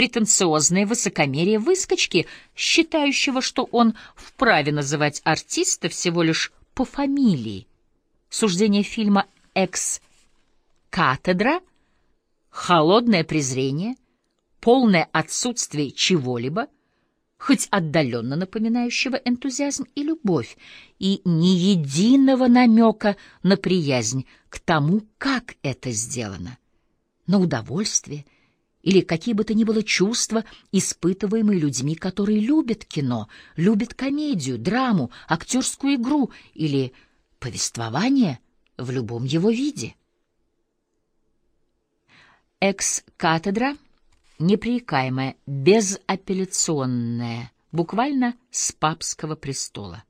претенциозное высокомерие выскочки, считающего, что он вправе называть артиста всего лишь по фамилии. Суждение фильма «Экс-катедра» — холодное презрение, полное отсутствие чего-либо — хоть отдаленно напоминающего энтузиазм и любовь, и ни единого намека на приязнь к тому, как это сделано, на удовольствие или какие бы то ни было чувства, испытываемые людьми, которые любят кино, любят комедию, драму, актерскую игру или повествование в любом его виде. Экс-катедра — непререкаемое, безапелляционное, буквально с папского престола.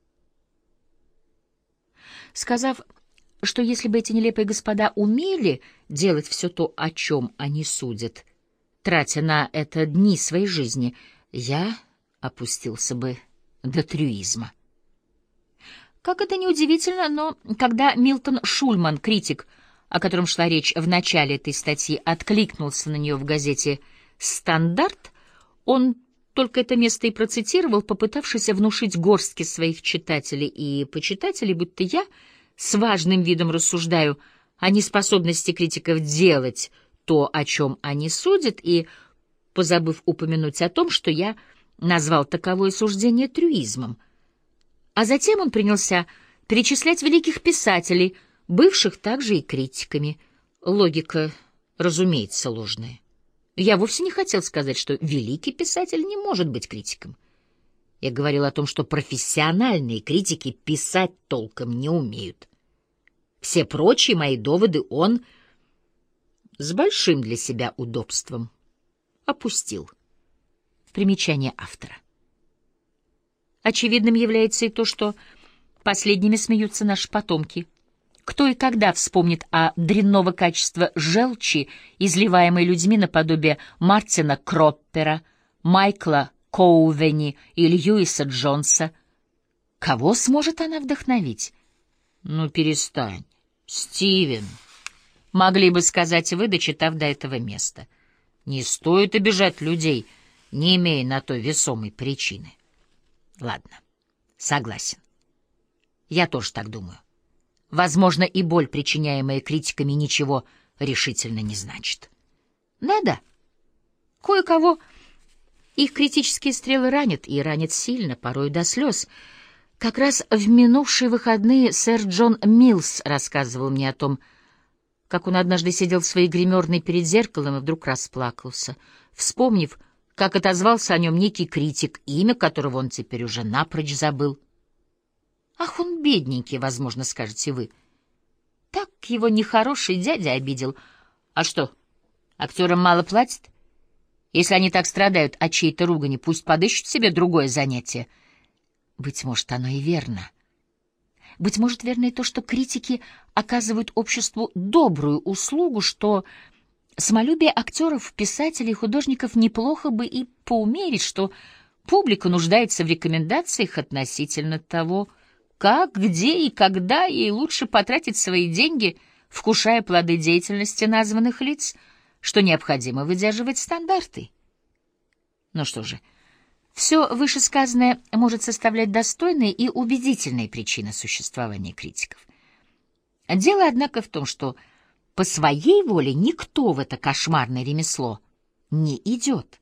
Сказав, что если бы эти нелепые господа умели делать все то, о чем они судят, тратя на это дни своей жизни, я опустился бы до трюизма. Как это неудивительно, но когда Милтон Шульман, критик, о котором шла речь в начале этой статьи, откликнулся на нее в газете стандарт, он только это место и процитировал, попытавшись внушить горстке своих читателей и почитателей, будто я с важным видом рассуждаю о неспособности критиков делать то, о чем они судят, и позабыв упомянуть о том, что я назвал таковое суждение трюизмом. А затем он принялся перечислять великих писателей, бывших также и критиками. Логика, разумеется, ложная. Я вовсе не хотел сказать, что великий писатель не может быть критиком. Я говорил о том, что профессиональные критики писать толком не умеют. Все прочие мои доводы он с большим для себя удобством опустил. Примечание автора. Очевидным является и то, что последними смеются наши потомки — кто и когда вспомнит о дрянного качества желчи, изливаемой людьми наподобие Мартина Кроппера, Майкла Коувени и Льюиса Джонса? Кого сможет она вдохновить? Ну, перестань. Стивен. Могли бы сказать вы, дочитав до этого места. Не стоит обижать людей, не имея на то весомой причины. Ладно, согласен. Я тоже так думаю. Возможно, и боль, причиняемая критиками, ничего решительно не значит. Да-да. Кое-кого их критические стрелы ранят, и ранят сильно, порой до слез. Как раз в минувшие выходные сэр Джон Милс рассказывал мне о том, как он однажды сидел в своей гримерной перед зеркалом и вдруг расплакался, вспомнив, как отозвался о нем некий критик, имя которого он теперь уже напрочь забыл. Ах, он бедненький, возможно, скажете вы. Так его нехороший дядя обидел. А что, актерам мало платят? Если они так страдают от чьей-то ругани, пусть подыщут себе другое занятие. Быть может, оно и верно. Быть может, верно и то, что критики оказывают обществу добрую услугу, что самолюбие актеров, писателей, художников неплохо бы и поумерить, что публика нуждается в рекомендациях относительно того, как, где и когда ей лучше потратить свои деньги, вкушая плоды деятельности названных лиц, что необходимо выдерживать стандарты. Ну что же, все вышесказанное может составлять достойные и убедительные причины существования критиков. Дело, однако, в том, что по своей воле никто в это кошмарное ремесло не идет.